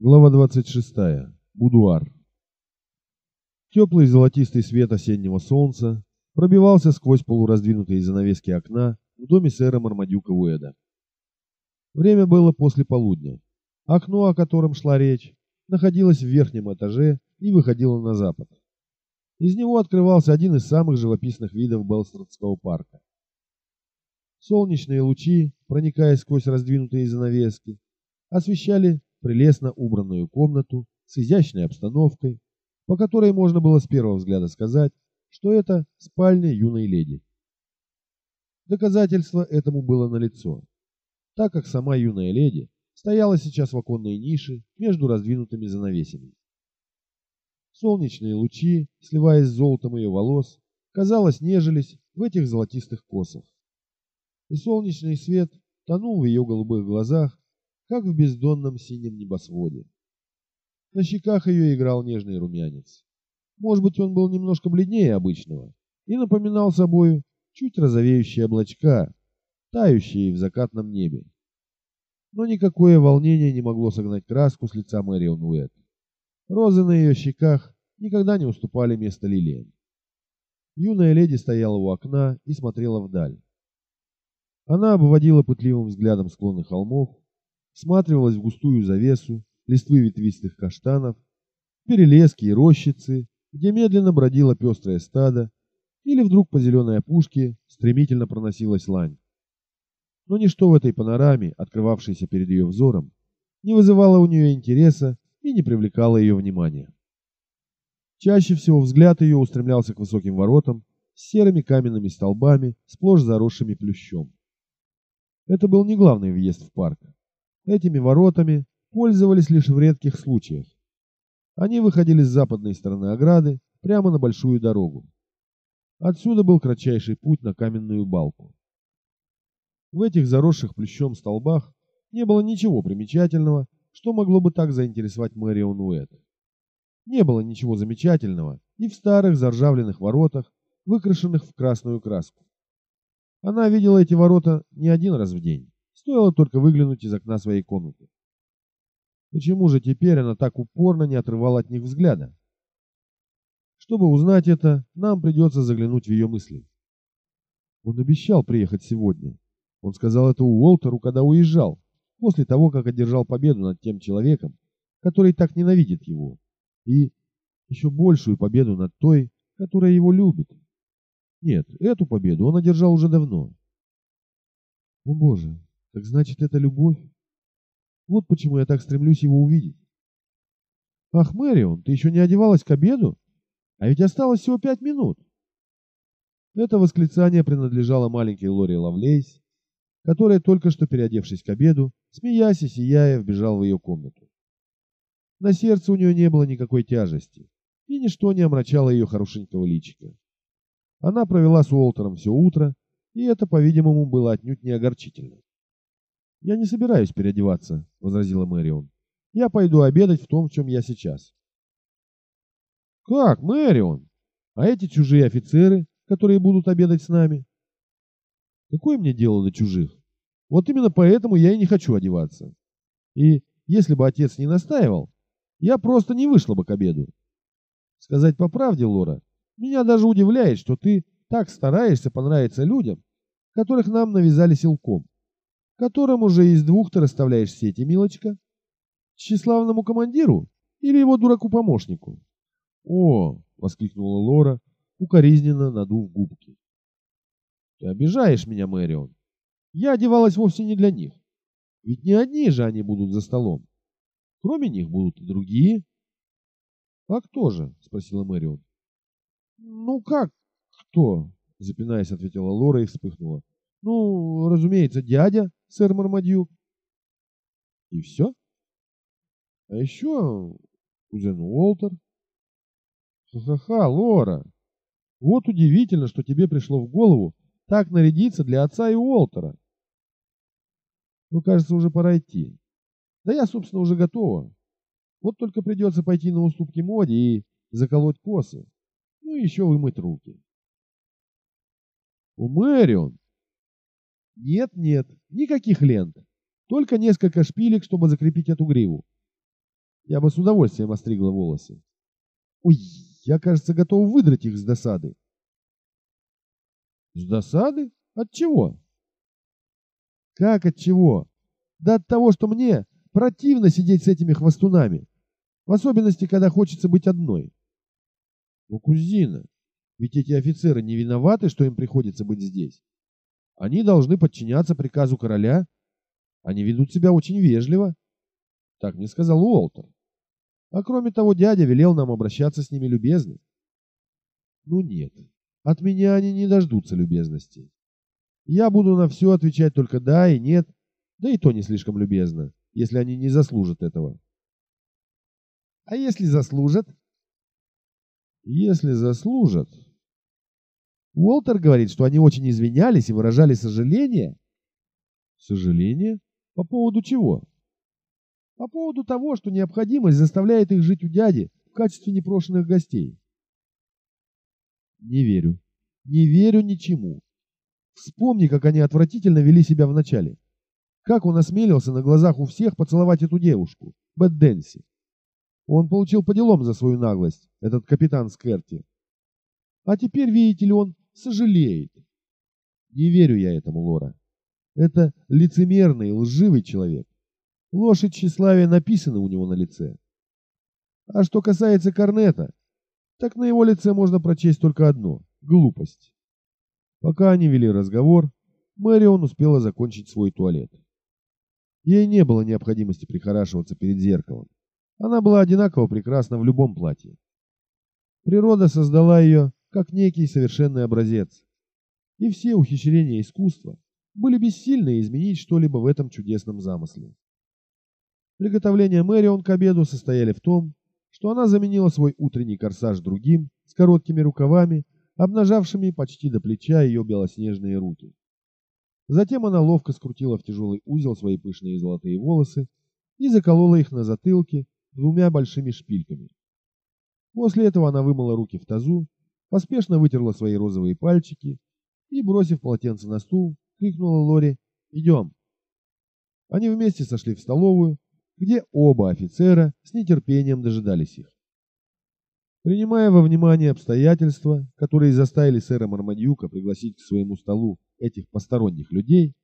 Глава 26. Будуар. Теплый золотистый свет осеннего солнца пробивался сквозь полураздвинутые занавески окна в доме сэра Мармадюка Уэда. Время было после полудня. Окно, о котором шла речь, находилось в верхнем этаже и выходило на запад. Из него открывался один из самых живописных видов Белстрадского парка. Солнечные лучи, проникая сквозь раздвинутые занавески, освещали прелестно убранную комнату с изящной обстановкой, по которой можно было с первого взгляда сказать, что это спальня юной леди. Доказательство этому было налицо, так как сама юная леди стояла сейчас в оконной нише между раздвинутыми занавесями. Солнечные лучи, сливаясь с золотом ее волос, казалось, нежились в этих золотистых косах. И солнечный свет тонул в ее голубых глазах, как в бездонном синем небосводе. На щеках ее играл нежный румянец. Может быть, он был немножко бледнее обычного и напоминал собою чуть розовеющие облачка, тающие в закатном небе. Но никакое волнение не могло согнать краску с лица Мэрион Уэт. Розы на ее щеках никогда не уступали место лилиям. Юная леди стояла у окна и смотрела вдаль. Она обводила пытливым взглядом склоны холмов, всматривалась в густую завесу, листвы ветвистых каштанов, перелески и рощицы, где медленно бродило пестрое стадо, или вдруг по зеленой опушке стремительно проносилась лань. Но ничто в этой панораме, открывавшейся перед ее взором, не вызывало у нее интереса и не привлекало ее внимания. Чаще всего взгляд ее устремлялся к высоким воротам с серыми каменными столбами, сплошь заросшими плющом. Это был не главный въезд в парк. Этими воротами пользовались лишь в редких случаях. Они выходили с западной стороны ограды прямо на большую дорогу. Отсюда был кратчайший путь на каменную балку. В этих заросших плющом столбах не было ничего примечательного, что могло бы так заинтересовать Мэрион Уэт. Не было ничего замечательного и в старых заржавленных воротах, выкрашенных в красную краску. Она видела эти ворота не один раз в день. Стоило только выглянуть из окна своей комнаты. Почему же теперь она так упорно не отрывала от них взгляда? Чтобы узнать это, нам придется заглянуть в ее мысли. Он обещал приехать сегодня. Он сказал это Уолтеру, когда уезжал, после того, как одержал победу над тем человеком, который так ненавидит его, и еще большую победу над той, которая его любит. Нет, эту победу он одержал уже давно. О боже, так значит, это любовь? Вот почему я так стремлюсь его увидеть. Ах, Мэрион, ты еще не одевалась к обеду? А ведь осталось всего пять минут. Это восклицание принадлежало маленькой Лоре Лавлейс, которая, только что переодевшись к обеду, смеясь и сияя, вбежала в ее комнату. На сердце у нее не было никакой тяжести, и ничто не омрачало ее хорошенького личика. Она провела с Уолтером все утро, и это, по-видимому, было отнюдь не огорчительно. «Я не собираюсь переодеваться», — возразила Мэрион. «Я пойду обедать в том, в чем я сейчас». «Как, Мэрион? А эти чужие офицеры, которые будут обедать с нами?» «Какое мне дело до чужих? Вот именно поэтому я и не хочу одеваться. И если бы отец не настаивал, я просто не вышла бы к обеду. Сказать по правде, Лора, меня даже удивляет, что ты так стараешься понравиться людям, которых нам навязали силком. Которому же из двух ты расставляешь сети, милочка? Тщеславному командиру или его дураку-помощнику? О, воскликнула Лора, укоризненно надув губки. Ты обижаешь меня, Мэрион. Я одевалась вовсе не для них. Ведь не одни же они будут за столом. Кроме них будут и другие. А кто же? Спросила Мэрион. Ну как кто? Запинаясь, ответила Лора и вспыхнула. Ну, разумеется, дядя, сэр Мармадюк. И все? А еще кузен Уолтер. Ха-ха-ха, Лора. Вот удивительно, что тебе пришло в голову так нарядиться для отца и Уолтера. Ну, кажется, уже пора идти. Да я, собственно, уже готова. Вот только придется пойти на уступки моде и заколоть косы. Ну и еще вымыть руки. У Мэрион нет, нет, никаких лент. Только несколько шпилек, чтобы закрепить эту гриву. я бы с удовольствием остригла волосы. Ой, я, кажется, готов выдрать их с досады. С досады? От чего? Как от чего? Да от того, что мне противно сидеть с этими хвостунами. В особенности, когда хочется быть одной. Ну, кузина, ведь эти офицеры не виноваты, что им приходится быть здесь. Они должны подчиняться приказу короля. Они ведут себя очень вежливо. Так мне сказал Уолтер. А кроме того, дядя велел нам обращаться с ними любезно. Ну нет, от меня они не дождутся любезности. Я буду на все отвечать только да и нет, да и то не слишком любезно, если они не заслужат этого. А если заслужат? Если заслужат... Уолтер говорит, что они очень извинялись и выражали сожаление. Сожаление? По поводу чего? По поводу того, что необходимость заставляет их жить у дяди в качестве непрошенных гостей. Не верю. Не верю ничему. Вспомни, как они отвратительно вели себя вначале. Как он осмелился на глазах у всех поцеловать эту девушку, Бет Дэнси. Он получил по делам за свою наглость, этот капитан Скерти. А теперь, видите ли, он сожалеет. Не верю я этому, Лора. Это лицемерный, лживый человек. Ложь и тщеславие написаны у него на лице. А что касается Корнета, так на его лице можно прочесть только одно – глупость. Пока они вели разговор, Мэрион успела закончить свой туалет. Ей не было необходимости прихорашиваться перед зеркалом. Она была одинаково прекрасна в любом платье. Природа создала ее как некий совершенный образец. И все ухищрения искусства были бессильны изменить что-либо в этом чудесном замысле. Приготовления Мэрион к обеду состояли в том, что она заменила свой утренний корсаж другим, с короткими рукавами, обнажавшими почти до плеча ее белоснежные руки. Затем она ловко скрутила в тяжелый узел свои пышные золотые волосы и заколола их на затылке двумя большими шпильками. После этого она вымыла руки в тазу, поспешно вытерла свои розовые пальчики и, бросив полотенце на стул, крикнула Лори «Идем!». Они вместе сошли в столовую, где оба офицера с нетерпением дожидались их. Принимая во внимание обстоятельства, которые заставили сэра Мармадьюка пригласить к своему столу этих посторонних людей,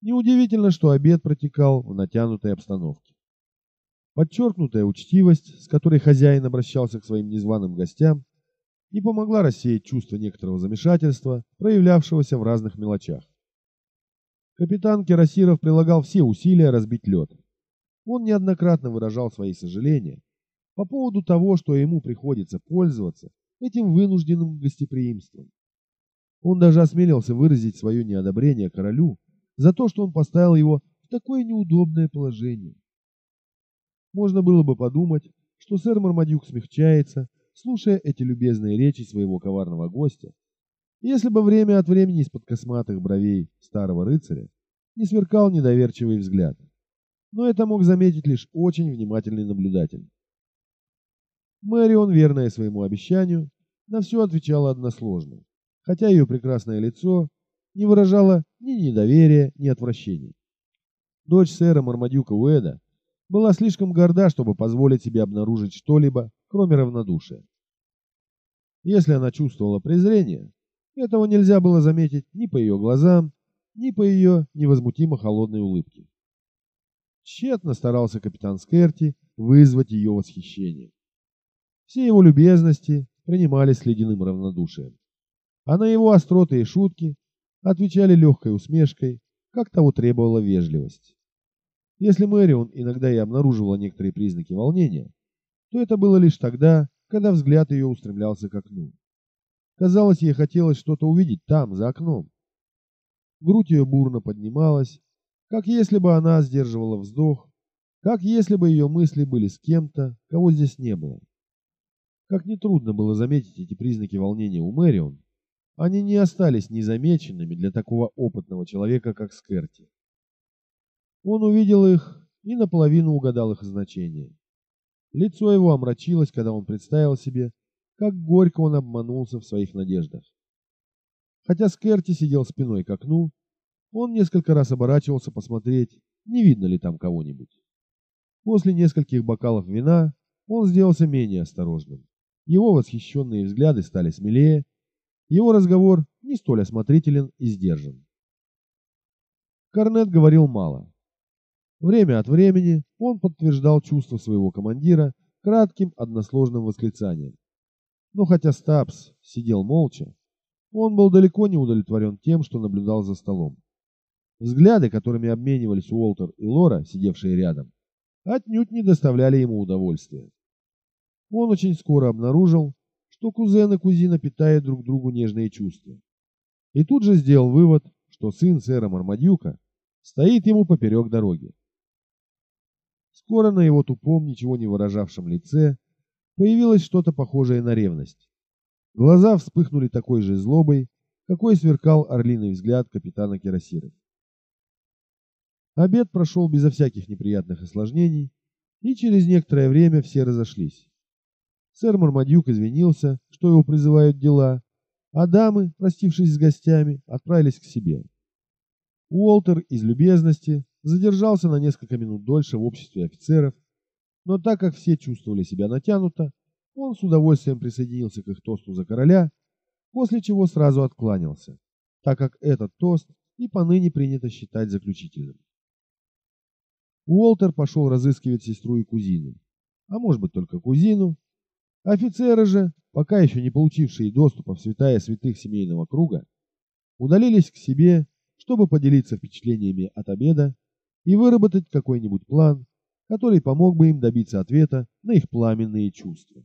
неудивительно, что обед протекал в натянутой обстановке. Подчеркнутая учтивость, с которой хозяин обращался к своим незваным гостям, не помогла рассеять чувство некоторого замешательства, проявлявшегося в разных мелочах. Капитан Кирасиров прилагал все усилия разбить лед. Он неоднократно выражал свои сожаления по поводу того, что ему приходится пользоваться этим вынужденным гостеприимством. Он даже осмелился выразить свое неодобрение королю за то, что он поставил его в такое неудобное положение. Можно было бы подумать, что сэр Мармадюк смягчается, слушая эти любезные речи своего коварного гостя, если бы время от времени из-под косматых бровей старого рыцаря не сверкал недоверчивый взгляд. Но это мог заметить лишь очень внимательный наблюдатель. Мэрион, верная своему обещанию, на все отвечала односложно, хотя ее прекрасное лицо не выражало ни недоверия, ни отвращения. Дочь сэра Мармадюка Уэда была слишком горда, чтобы позволить себе обнаружить что-либо, кроме равнодушия. Если она чувствовала презрение, этого нельзя было заметить ни по ее глазам, ни по ее невозмутимо холодной улыбке. Тщетно старался капитан Скерти вызвать ее восхищение. Все его любезности принимались с ледяным равнодушием, а на его остроты и шутки отвечали легкой усмешкой, как того требовала вежливость. Если Мэрион иногда и обнаруживала некоторые признаки волнения, то это было лишь тогда, когда взгляд ее устремлялся к окну. Казалось, ей хотелось что-то увидеть там, за окном. Грудь ее бурно поднималась, как если бы она сдерживала вздох, как если бы ее мысли были с кем-то, кого здесь не было. Как нетрудно было заметить эти признаки волнения у Мэрион, они не остались незамеченными для такого опытного человека, как Скерти. Он увидел их и наполовину угадал их значение. Лицо его омрачилось, когда он представил себе, как горько он обманулся в своих надеждах. Хотя Скерти сидел спиной к окну, он несколько раз оборачивался посмотреть, не видно ли там кого-нибудь. После нескольких бокалов вина он сделался менее осторожным. Его восхищенные взгляды стали смелее, его разговор не столь осмотрителен и сдержан. Корнет говорил мало. Время от времени он подтверждал чувства своего командира кратким односложным восклицанием. Но хотя Стабс сидел молча, он был далеко не удовлетворен тем, что наблюдал за столом. Взгляды, которыми обменивались Уолтер и Лора, сидевшие рядом, отнюдь не доставляли ему удовольствия. Он очень скоро обнаружил, что кузен и кузина питают друг другу нежные чувства. И тут же сделал вывод, что сын сэра Мармадюка стоит ему поперек дороги. Скоро на его тупом, ничего не выражавшем лице появилось что-то похожее на ревность. Глаза вспыхнули такой же злобой, какой сверкал орлиный взгляд капитана Кирасиров. Обед прошел безо всяких неприятных осложнений, и через некоторое время все разошлись. Сэр Мармадюк извинился, что его призывают дела, а дамы, простившись с гостями, отправились к себе. Уолтер из любезности задержался на несколько минут дольше в обществе офицеров, но так как все чувствовали себя натянуто, он с удовольствием присоединился к их тосту за короля, после чего сразу откланялся, так как этот тост и поныне принято считать заключительным. Уолтер пошел разыскивать сестру и кузину, а может быть только кузину. Офицеры же, пока еще не получившие доступа в святая святых семейного круга, удалились к себе, чтобы поделиться впечатлениями от обеда и выработать какой-нибудь план, который помог бы им добиться ответа на их пламенные чувства.